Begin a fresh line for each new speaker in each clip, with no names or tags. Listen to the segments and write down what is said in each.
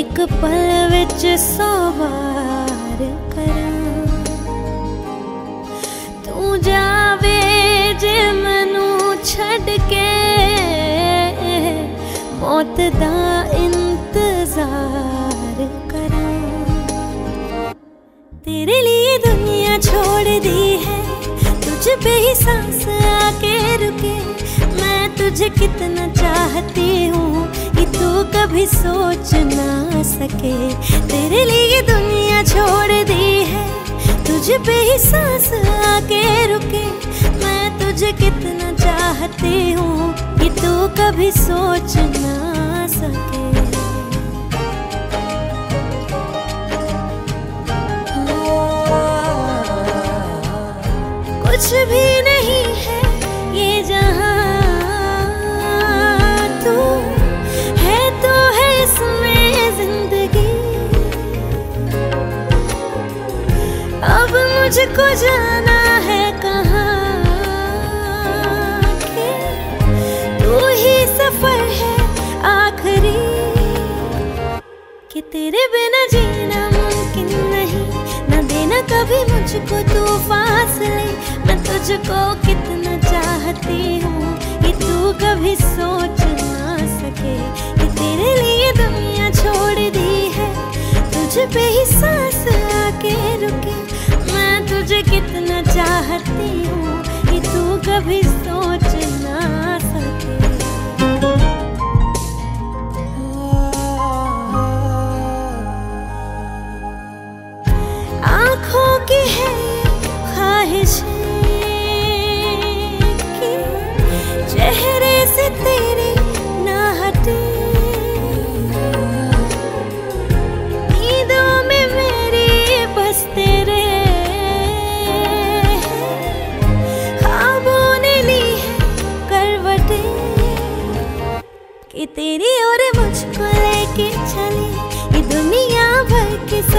एक पल विच सौ बार करा। तू जावे जे मनु छड़ के मौत दा इंतज़ार करा। तेरे लिए दुनिया छोड़ दी है, तुझ पे ही सांस आके रुके। मैं तुझे कितना चाहती हूँ कभी सोच ना सके। तेरे लिए दुनिया छोड़ दी है, तुझ पे ही सांस आके रुके। मैं तुझे कितना चाहती हूँ कि तू कभी सोच ना सके। कुछ भी नहीं है, ये जहाँ मुझको जाना है कहाँ? तू ही सफ़र है आखिरी। कि तेरे बिना जीना मुमकिन नहीं। न देना कभी मुझको तू फासले मैं तुझको कितना चाहती हूँ कि तू कभी सोच ना सके। कि तेरे लिए दुनिया छोड़ दी है। तुझ पे ही सांस आके रुके। चाहती हूँ कि तू कभी सोच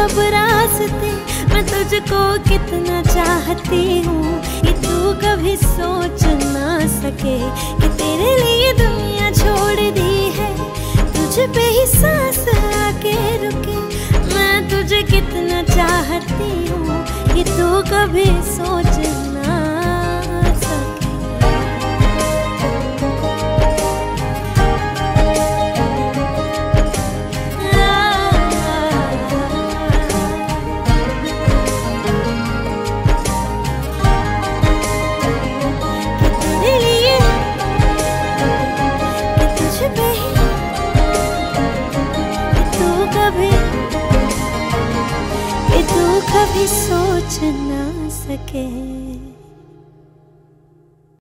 सब रास्ते, मैं तुझको कितना चाहती हूँ ये तू कभी सोच ना सके, कि तेरे लिए दुनिया छोड़ दी है। तुझ पे ही सांस आके रुके, मैं तुझे कितना चाहती हूँ ये तू कभी सोच ना कभी सोच ना सके।